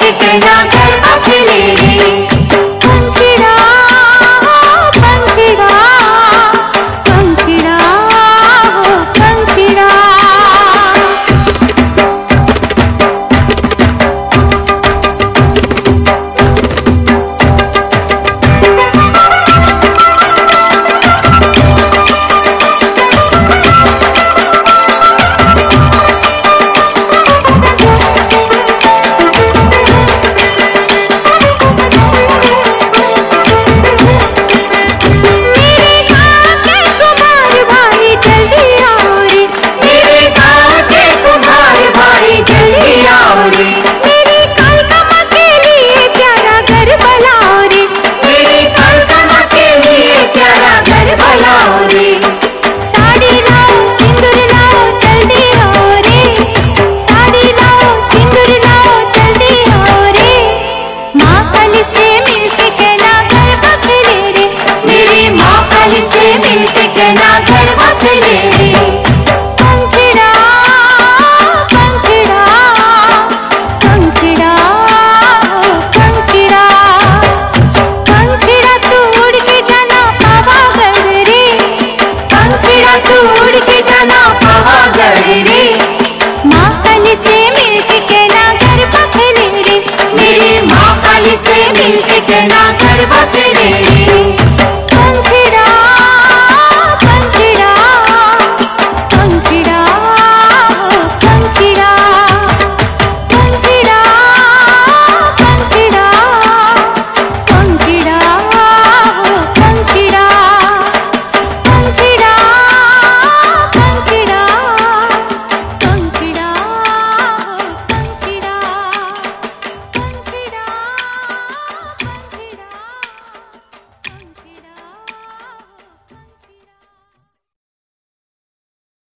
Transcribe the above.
We can't down.